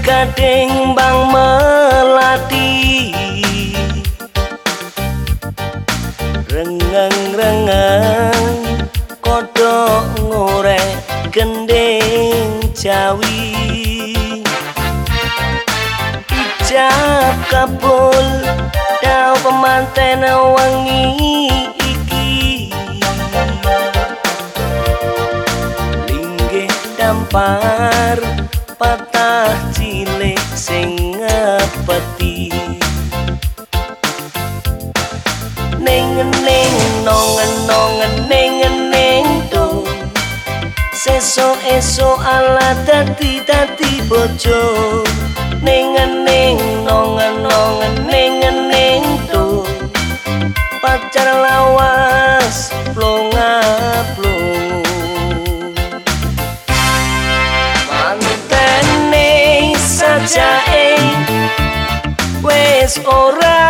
gading bang melati. Rengeng-rengeng kodok ngorek gending jawi. Ijab kabul dau pemanten wangi iki. Linggih dampar patah ning ning nong nong ning ning tu seso eso ala dadi dadi bojo ning ning nong nong ning ning tu pacar lawas plonga plong mantene sajae wes ora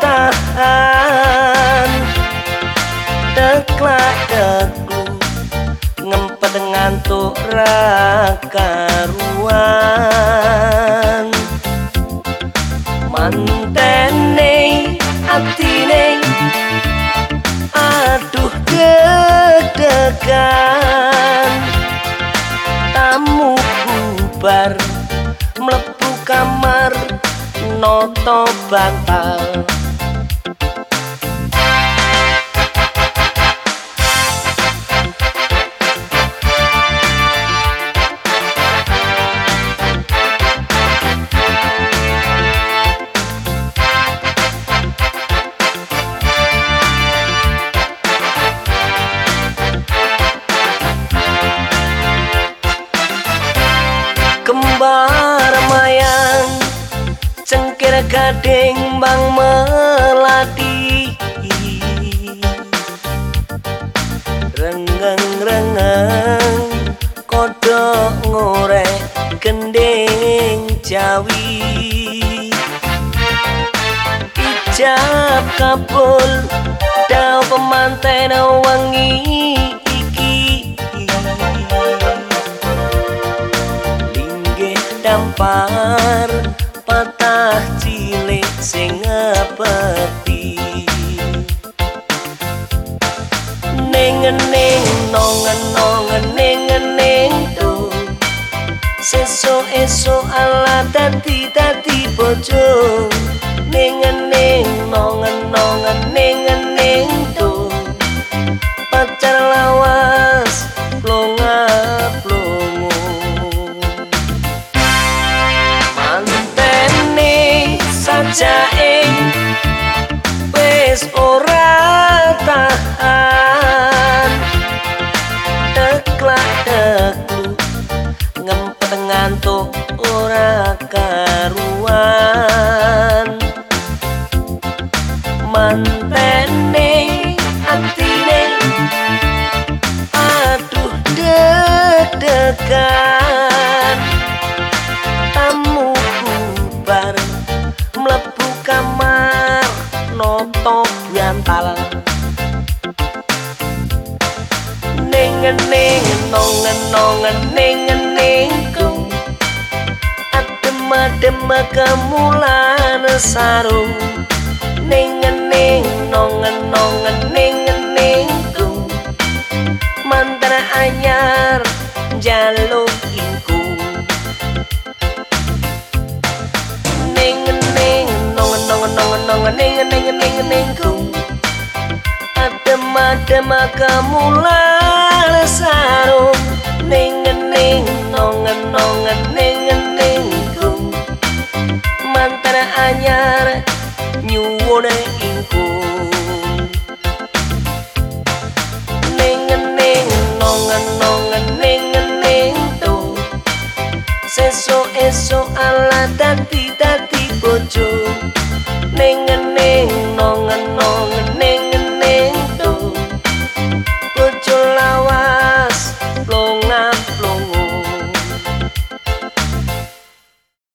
tahan deklu ngempet ngantuk rakaruan. Mantene atine aduh gedegan. Tamu bubar mlebu kamar noto bantal gading bang melati. Rengeng kodok ngorek gending jawi. Ijab kabul dau pemanten wangi iki. Linggih dampar patah cilik sing ngepeti ning ning nong nong ning ning tu seso eso ala dadi dadi bojo sajae wis ora tahan. Deklak deklu ngempet ngantuk ora karuan. Mantene atine aduh dedegan ning ning nong nong ning ning ku. Adem adem kemulan sarung. Ning ning nong nong ning ning ku. Mantra anyar jaluk ingku ning ning nong nong nong nong ning ning ning ning ku. Adem adem kemulan alesano ning ning nong nong ning ning ku mantra anyar nyuwune ingku ning ning nong nong ning ning tu seso eso ala dan